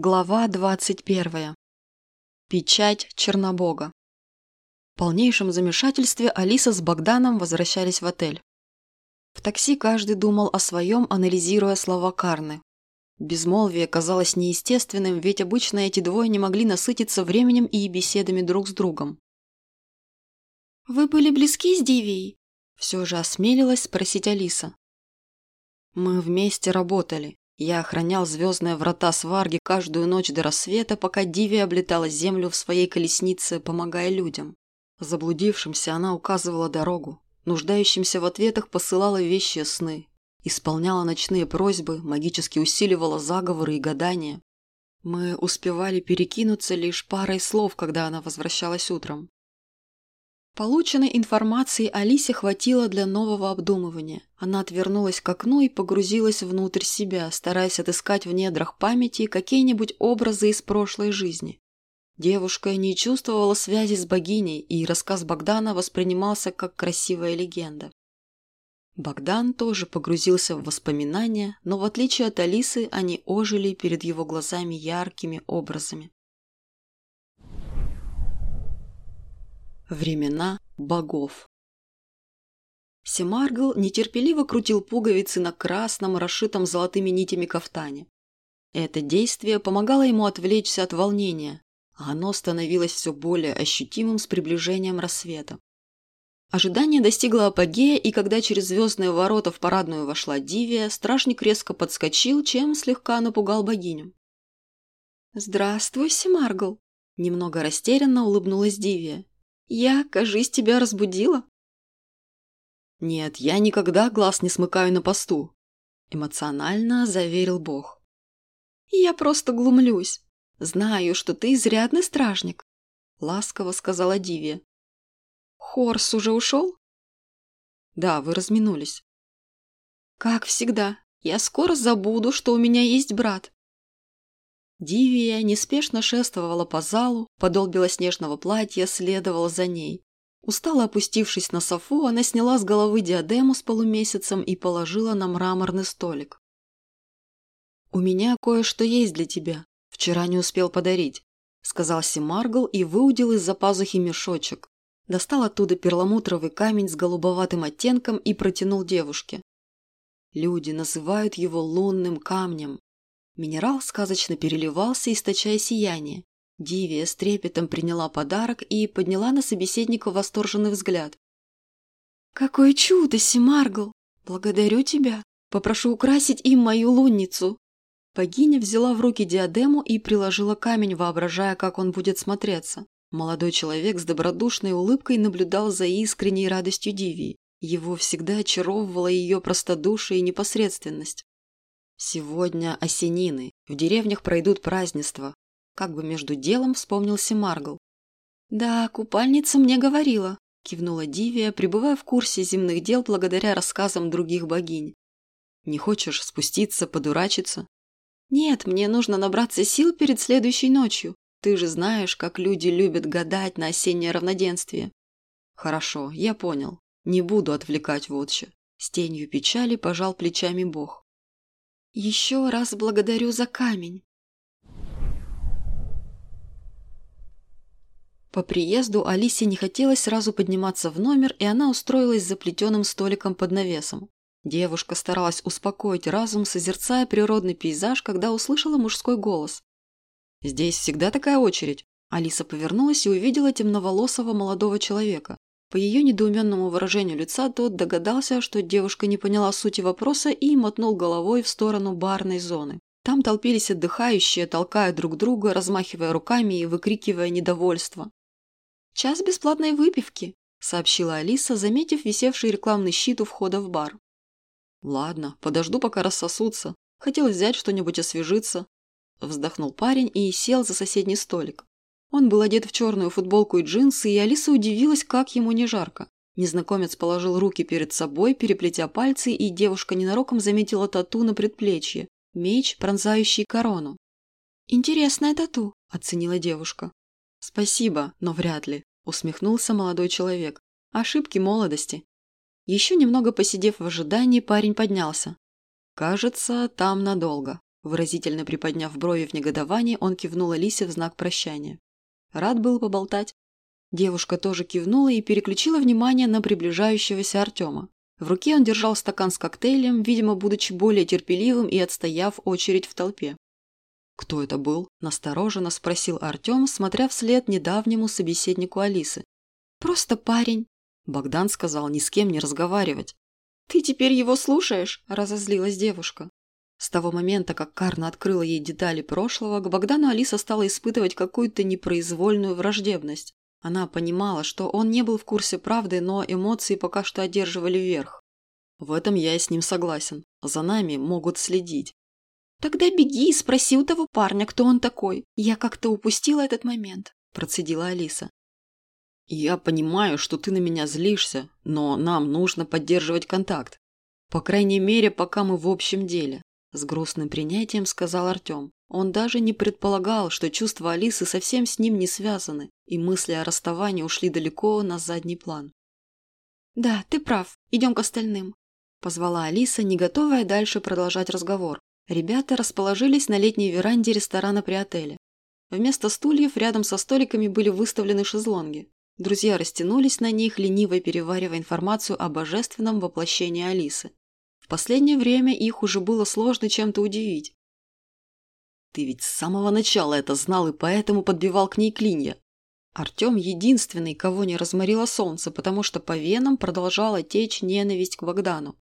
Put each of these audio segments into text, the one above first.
Глава 21. Печать Чернобога. В полнейшем замешательстве Алиса с Богданом возвращались в отель. В такси каждый думал о своем, анализируя слова Карны. Безмолвие казалось неестественным, ведь обычно эти двое не могли насытиться временем и беседами друг с другом. «Вы были близки с Дивией?» Все же осмелилась спросить Алиса. «Мы вместе работали», я охранял звездные врата Сварги каждую ночь до рассвета, пока Диви облетала землю в своей колеснице, помогая людям. Заблудившимся она указывала дорогу, нуждающимся в ответах посылала вещи сны, исполняла ночные просьбы, магически усиливала заговоры и гадания. Мы успевали перекинуться лишь парой слов, когда она возвращалась утром. Полученной информации Алисе хватило для нового обдумывания. Она отвернулась к окну и погрузилась внутрь себя, стараясь отыскать в недрах памяти какие-нибудь образы из прошлой жизни. Девушка не чувствовала связи с богиней, и рассказ Богдана воспринимался как красивая легенда. Богдан тоже погрузился в воспоминания, но в отличие от Алисы они ожили перед его глазами яркими образами. Времена богов. Семаргл нетерпеливо крутил пуговицы на красном, расшитом золотыми нитями кафтане. Это действие помогало ему отвлечься от волнения, а оно становилось все более ощутимым с приближением рассвета. Ожидание достигло апогея, и когда через звездные ворота в парадную вошла Дивия, стражник резко подскочил, чем слегка напугал богиню. «Здравствуй, Семаргл!» Немного растерянно улыбнулась Дивия. Я, кажись, тебя разбудила?» «Нет, я никогда глаз не смыкаю на посту», – эмоционально заверил Бог. «Я просто глумлюсь. Знаю, что ты изрядный стражник», – ласково сказала Дивия. «Хорс уже ушел?» «Да, вы разминулись». «Как всегда, я скоро забуду, что у меня есть брат. Дивия неспешно шествовала по залу, подол белоснежного платья следовал за ней. Устало опустившись на софу, она сняла с головы диадему с полумесяцем и положила на мраморный столик. «У меня кое-что есть для тебя. Вчера не успел подарить», – сказал Симаргл и выудил из-за пазухи мешочек. Достал оттуда перламутровый камень с голубоватым оттенком и протянул девушке. Люди называют его лунным камнем. Минерал сказочно переливался, источая сияние. Дивия с трепетом приняла подарок и подняла на собеседника восторженный взгляд. «Какое чудо, Симаргл! Благодарю тебя! Попрошу украсить им мою лунницу!» Богиня взяла в руки диадему и приложила камень, воображая, как он будет смотреться. Молодой человек с добродушной улыбкой наблюдал за искренней радостью Дивии. Его всегда очаровывала ее простодушие и непосредственность. Сегодня осенины, в деревнях пройдут празднества. Как бы между делом вспомнился Маргл. «Да, купальница мне говорила», – кивнула Дивия, пребывая в курсе земных дел благодаря рассказам других богинь. «Не хочешь спуститься, подурачиться?» «Нет, мне нужно набраться сил перед следующей ночью. Ты же знаешь, как люди любят гадать на осеннее равноденствие». «Хорошо, я понял. Не буду отвлекать вотче». С тенью печали пожал плечами бог. Еще раз благодарю за камень. По приезду Алисе не хотелось сразу подниматься в номер, и она устроилась за плетеным столиком под навесом. Девушка старалась успокоить разум, созерцая природный пейзаж, когда услышала мужской голос. «Здесь всегда такая очередь?» Алиса повернулась и увидела темноволосого молодого человека. По ее недоуменному выражению лица тот догадался, что девушка не поняла сути вопроса и мотнул головой в сторону барной зоны. Там толпились отдыхающие, толкая друг друга, размахивая руками и выкрикивая недовольство. «Час бесплатной выпивки», – сообщила Алиса, заметив висевший рекламный щит у входа в бар. «Ладно, подожду, пока рассосутся. Хотел взять что-нибудь освежиться». Вздохнул парень и сел за соседний столик. Он был одет в черную футболку и джинсы, и Алиса удивилась, как ему не жарко. Незнакомец положил руки перед собой, переплетя пальцы, и девушка ненароком заметила тату на предплечье. Меч, пронзающий корону. «Интересная тату», – оценила девушка. «Спасибо, но вряд ли», – усмехнулся молодой человек. «Ошибки молодости». Еще немного посидев в ожидании, парень поднялся. «Кажется, там надолго». Выразительно приподняв брови в негодовании, он кивнул Алисе в знак прощания. Рад был поболтать. Девушка тоже кивнула и переключила внимание на приближающегося Артема. В руке он держал стакан с коктейлем, видимо, будучи более терпеливым и отстояв очередь в толпе. «Кто это был?» – настороженно спросил Артем, смотря вслед недавнему собеседнику Алисы. «Просто парень», – Богдан сказал ни с кем не разговаривать. «Ты теперь его слушаешь?» – разозлилась девушка. С того момента, как Карна открыла ей детали прошлого, к Богдану Алиса стала испытывать какую-то непроизвольную враждебность. Она понимала, что он не был в курсе правды, но эмоции пока что одерживали верх. В этом я и с ним согласен. За нами могут следить. «Тогда беги и спроси у того парня, кто он такой. Я как-то упустила этот момент», – процедила Алиса. «Я понимаю, что ты на меня злишься, но нам нужно поддерживать контакт. По крайней мере, пока мы в общем деле», – с грустным принятием сказал Артем. Он даже не предполагал, что чувства Алисы совсем с ним не связаны, и мысли о расставании ушли далеко на задний план. «Да, ты прав. Идем к остальным», – позвала Алиса, не готовая дальше продолжать разговор. Ребята расположились на летней веранде ресторана при отеле. Вместо стульев рядом со столиками были выставлены шезлонги. Друзья растянулись на них, лениво переваривая информацию о божественном воплощении Алисы. Последнее время их уже было сложно чем-то удивить. «Ты ведь с самого начала это знал и поэтому подбивал к ней клинья», Артем единственный, кого не разморило солнце, потому что по венам продолжала течь ненависть к Богдану.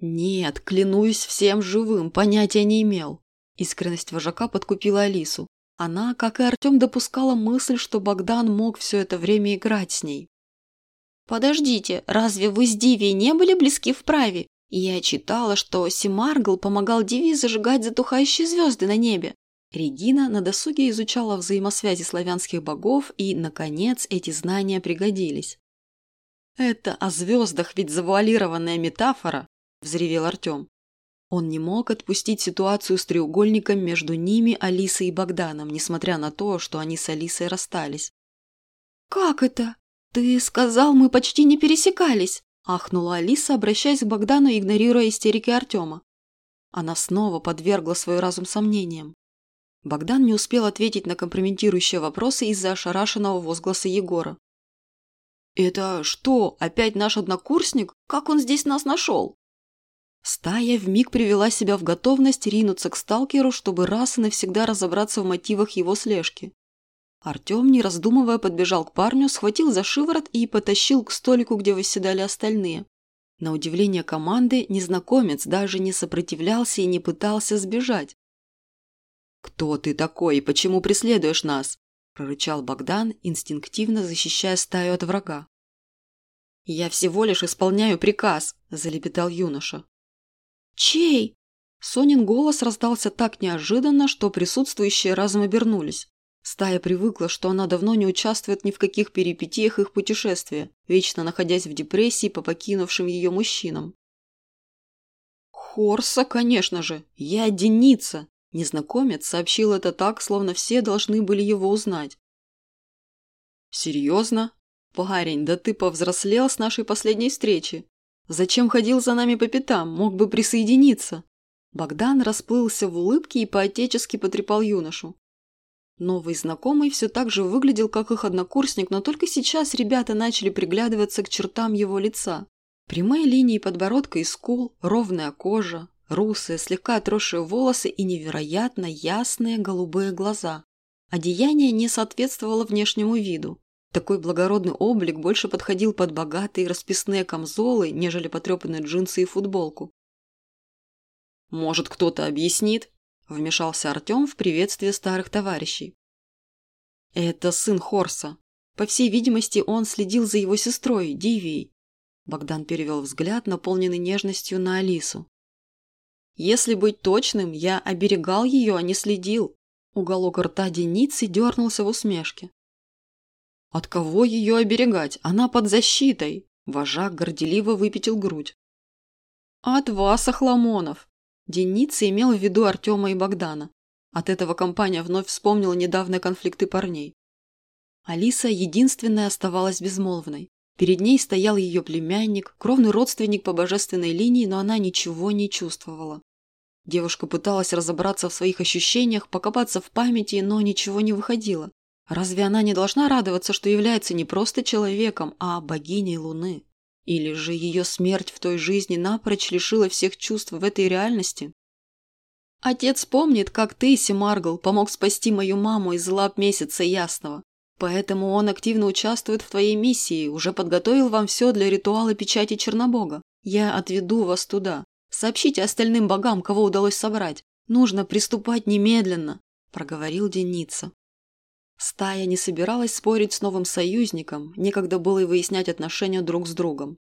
«Нет, клянусь всем живым, понятия не имел». Искренность вожака подкупила Алису. Она, как и Артем, допускала мысль, что Богдан мог все это время играть с ней. «Подождите, разве вы с Дивией не были близки в праве? Я читала, что Симаргл помогал Дивии зажигать затухающие звезды на небе». Регина на досуге изучала взаимосвязи славянских богов, и, наконец, эти знания пригодились. «Это о звездах ведь завуалированная метафора», – взревел Артем. Он не мог отпустить ситуацию с треугольником между ними, Алисой и Богданом, несмотря на то, что они с Алисой расстались. «Как это? Ты сказал, мы почти не пересекались!» – ахнула Алиса, обращаясь к Богдану, игнорируя истерики Артема. Она снова подвергла свой разум сомнениям. Богдан не успел ответить на компрометирующие вопросы из-за ошарашенного возгласа Егора. «Это что, опять наш однокурсник? Как он здесь нас нашел?» Стая вмиг привела себя в готовность ринуться к сталкеру, чтобы раз и навсегда разобраться в мотивах его слежки. Артем, не раздумывая, подбежал к парню, схватил за шиворот и потащил к столику, где восседали остальные. На удивление команды, незнакомец даже не сопротивлялся и не пытался сбежать. «Кто ты такой и почему преследуешь нас?» – прорычал Богдан, инстинктивно защищая стаю от врага. «Я всего лишь исполняю приказ», – залепетал юноша. «Чей?» Сонин голос раздался так неожиданно, что присутствующие разом обернулись. Стая привыкла, что она давно не участвует ни в каких перипетиях их путешествия, вечно находясь в депрессии по покинувшим ее мужчинам. «Хорса, конечно же! Я Деница!» Незнакомец сообщил это так, словно все должны были его узнать. «Серьезно? Парень, да ты повзрослел с нашей последней встречи. Зачем ходил за нами по пятам? Мог бы присоединиться. Богдан расплылся в улыбке и поотечески потрепал юношу. Новый знакомый все так же выглядел, как их однокурсник, но только сейчас ребята начали приглядываться к чертам его лица. Прямые линии подбородка и скул, ровная кожа, русые, слегка отросшие волосы и невероятно ясные голубые глаза. Одеяние не соответствовало внешнему виду. Такой благородный облик больше подходил под богатые расписные камзолы, нежели потрепанные джинсы и футболку. «Может, кто-то объяснит?» – вмешался Артем в приветствие старых товарищей. «Это сын Хорса. По всей видимости, он следил за его сестрой, Дивией». Богдан перевел взгляд, наполненный нежностью, на Алису. «Если быть точным, я оберегал ее, а не следил». Уголок рта Деницы дернулся в усмешке. От кого ее оберегать? Она под защитой. Вожак горделиво выпятил грудь. От вас, Охламонов. Деница имел в виду Артема и Богдана. От этого компания вновь вспомнила недавние конфликты парней. Алиса единственная оставалась безмолвной. Перед ней стоял ее племянник, кровный родственник по божественной линии, но она ничего не чувствовала. Девушка пыталась разобраться в своих ощущениях, покопаться в памяти, но ничего не выходило. Разве она не должна радоваться, что является не просто человеком, а богиней Луны? Или же ее смерть в той жизни напрочь лишила всех чувств в этой реальности? Отец помнит, как ты, Симаргл, помог спасти мою маму из лап месяца ясного. Поэтому он активно участвует в твоей миссии, уже подготовил вам все для ритуала печати Чернобога. Я отведу вас туда. Сообщите остальным богам, кого удалось собрать. Нужно приступать немедленно», – проговорил Деница. Стая не собиралась спорить с новым союзником, некогда было и выяснять отношения друг с другом.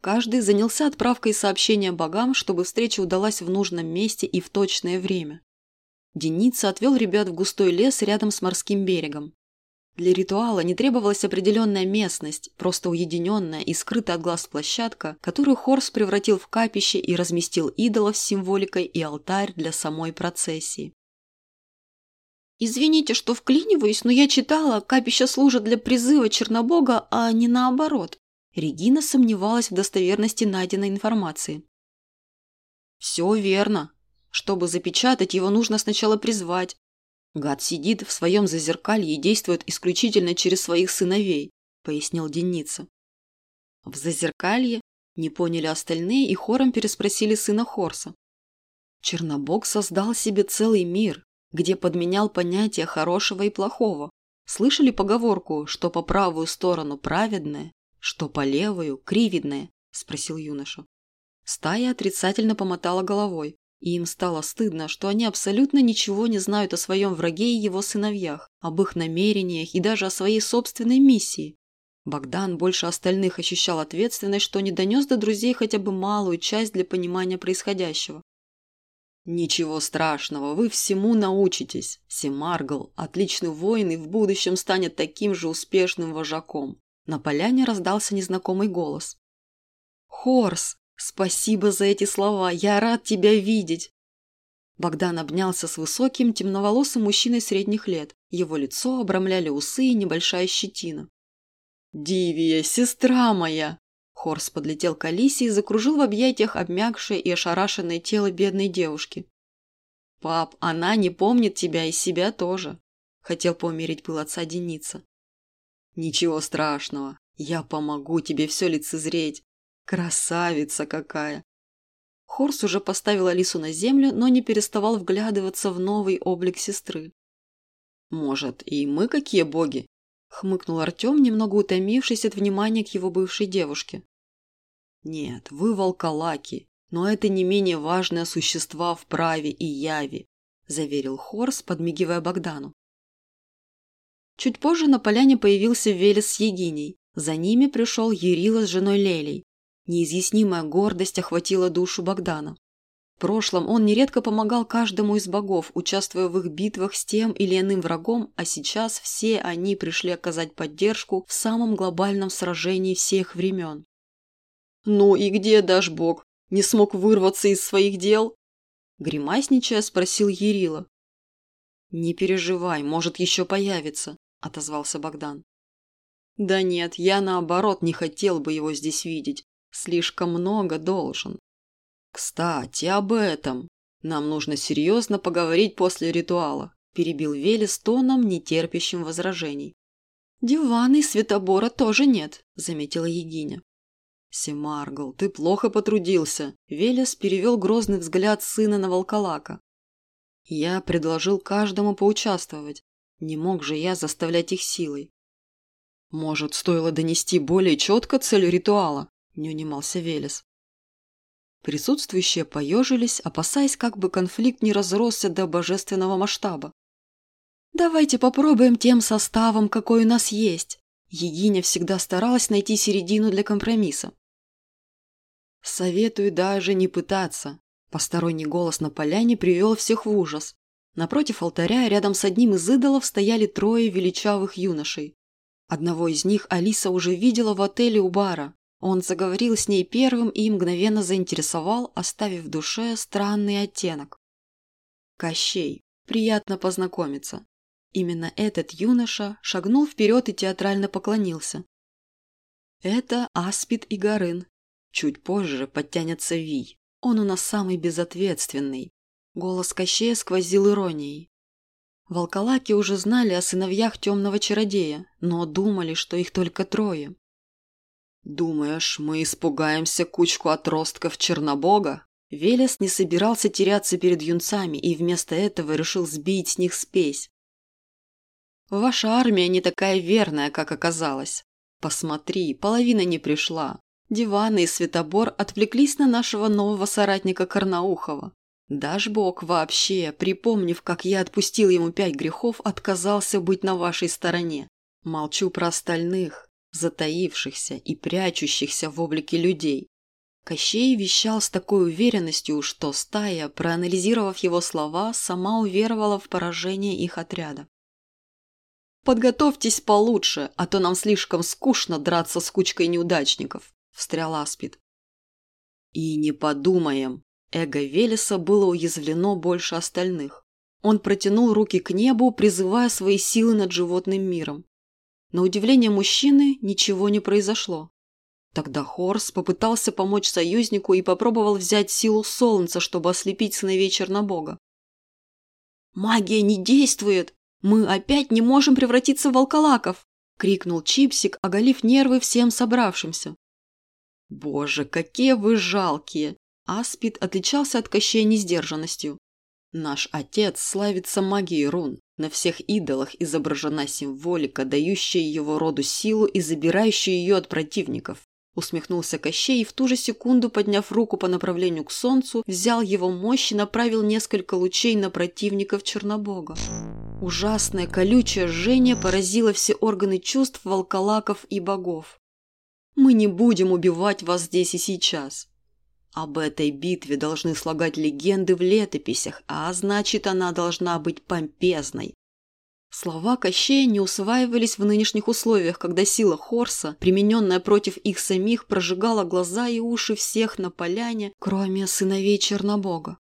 Каждый занялся отправкой сообщения богам, чтобы встреча удалась в нужном месте и в точное время. Деница отвел ребят в густой лес рядом с морским берегом. Для ритуала не требовалась определенная местность, просто уединенная и скрытая от глаз площадка, которую Хорс превратил в капище и разместил идолов с символикой и алтарь для самой процессии. «Извините, что вклиниваюсь, но я читала, капища служат для призыва Чернобога, а не наоборот». Регина сомневалась в достоверности найденной информации. «Все верно. Чтобы запечатать, его нужно сначала призвать, «Гад сидит в своем зазеркалье и действует исключительно через своих сыновей», – пояснил Деница. «В зазеркалье?» – не поняли остальные и хором переспросили сына Хорса. Чернобог создал себе целый мир, где подменял понятия хорошего и плохого. Слышали поговорку, что по правую сторону праведное, что по левую кривидное? спросил юноша. Стая отрицательно помотала головой. И им стало стыдно, что они абсолютно ничего не знают о своем враге и его сыновьях, об их намерениях и даже о своей собственной миссии. Богдан больше остальных ощущал ответственность, что не донес до друзей хотя бы малую часть для понимания происходящего. «Ничего страшного, вы всему научитесь. Семаргл – отличный воин и в будущем станет таким же успешным вожаком». На поляне раздался незнакомый голос. «Хорс, «Спасибо за эти слова, я рад тебя видеть!» Богдан обнялся с высоким, темноволосым мужчиной средних лет. Его лицо обрамляли усы и небольшая щетина. «Дивия, сестра моя!» Хорс подлетел к Алисе и закружил в объятиях обмякшее и ошарашенное тело бедной девушки. «Пап, она не помнит тебя и себя тоже», – хотел поумерить пыл отца Деница. «Ничего страшного, я помогу тебе все лицезреть. Красавица какая! Хорс уже поставил Алису на землю, но не переставал вглядываться в новый облик сестры. «Может, и мы какие боги?» – хмыкнул Артем, немного утомившись от внимания к его бывшей девушке. «Нет, вы волколаки, но это не менее важные существа в праве и яве», – заверил Хорс, подмигивая Богдану. Чуть позже на поляне появился Велес с Егиней. За ними пришел Ерила с женой Лелей. Неизъяснимая гордость охватила душу Богдана. В прошлом он нередко помогал каждому из богов, участвуя в их битвах с тем или иным врагом, а сейчас все они пришли оказать поддержку в самом глобальном сражении всех времен. «Ну и где дашь бог? Не смог вырваться из своих дел?» Гримасничая, спросил Ерила. «Не переживай, может еще появится», – отозвался Богдан. «Да нет, я наоборот не хотел бы его здесь видеть. Слишком много должен. Кстати, об этом. Нам нужно серьезно поговорить после ритуала, перебил Велес тоном, нетерпящим возражений. Дивана и светобора тоже нет, заметила Егиня. Семаргл, ты плохо потрудился. Велес перевел грозный взгляд сына на волколака. Я предложил каждому поучаствовать. Не мог же я заставлять их силой. Может, стоило донести более четко цель ритуала? не унимался Велес. Присутствующие поежились, опасаясь, как бы конфликт не разросся до божественного масштаба. «Давайте попробуем тем составом, какой у нас есть». Егиня всегда старалась найти середину для компромисса. «Советую даже не пытаться», – посторонний голос на поляне привел всех в ужас. Напротив алтаря, рядом с одним из идолов, стояли трое величавых юношей. Одного из них Алиса уже видела в отеле у бара. Он заговорил с ней первым и мгновенно заинтересовал, оставив в душе странный оттенок. Кощей. Приятно познакомиться. Именно этот юноша шагнул вперед и театрально поклонился. Это Аспид и Горын. Чуть позже подтянется Вий. Он у нас самый безответственный. Голос Кощея сквозил иронией. Волколаки уже знали о сыновьях темного чародея, но думали, что их только трое. «Думаешь, мы испугаемся кучку отростков Чернобога?» Велес не собирался теряться перед юнцами и вместо этого решил сбить с них спесь. «Ваша армия не такая верная, как оказалось. Посмотри, половина не пришла. Диваны и Светобор отвлеклись на нашего нового соратника Карнаухова. Дашь Бог вообще, припомнив, как я отпустил ему пять грехов, отказался быть на вашей стороне. Молчу про остальных, затаившихся и прячущихся в облике людей. Кощей вещал с такой уверенностью, что стая, проанализировав его слова, сама уверовала в поражение их отряда. «Подготовьтесь получше, а то нам слишком скучно драться с кучкой неудачников», – встрял Аспид. «И не подумаем», Эго Велеса было уязвлено больше остальных. Он протянул руки к небу, призывая свои силы над животным миром. На удивление мужчины ничего не произошло. Тогда Хорс попытался помочь союзнику и попробовал взять силу солнца, чтобы ослепить сыновей Чернобога. «Магия не действует! Мы опять не можем превратиться в волколаков!» – крикнул Чипсик, оголив нервы всем собравшимся. «Боже, какие вы жалкие!» Аспид отличался от Кощея несдержанностью. Наш отец славится магией рун. На всех идолах изображена символика, дающая его роду силу и забирающая ее от противников. Усмехнулся Кощей и в ту же секунду, подняв руку по направлению к солнцу, взял его мощь и направил несколько лучей на противников Чернобога. Ужасное колючее жжение поразило все органы чувств волколаков и богов. «Мы не будем убивать вас здесь и сейчас. Об этой битве должны слагать легенды в летописях, а значит, она должна быть помпезной. Слова Кощея не усваивались в нынешних условиях, когда сила Хорса, примененная против их самих, прожигала глаза и уши всех на поляне, кроме сыновей Чернобога.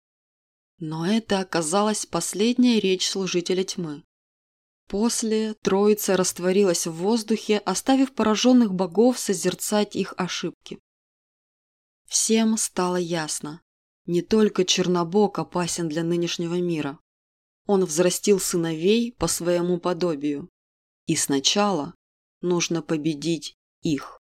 Но это оказалась последняя речь служителя тьмы. После троица растворилась в воздухе, оставив пораженных богов созерцать их ошибки. Всем стало ясно. Не только Чернобог опасен для нынешнего мира. Он взрастил сыновей по своему подобию. И сначала нужно победить их.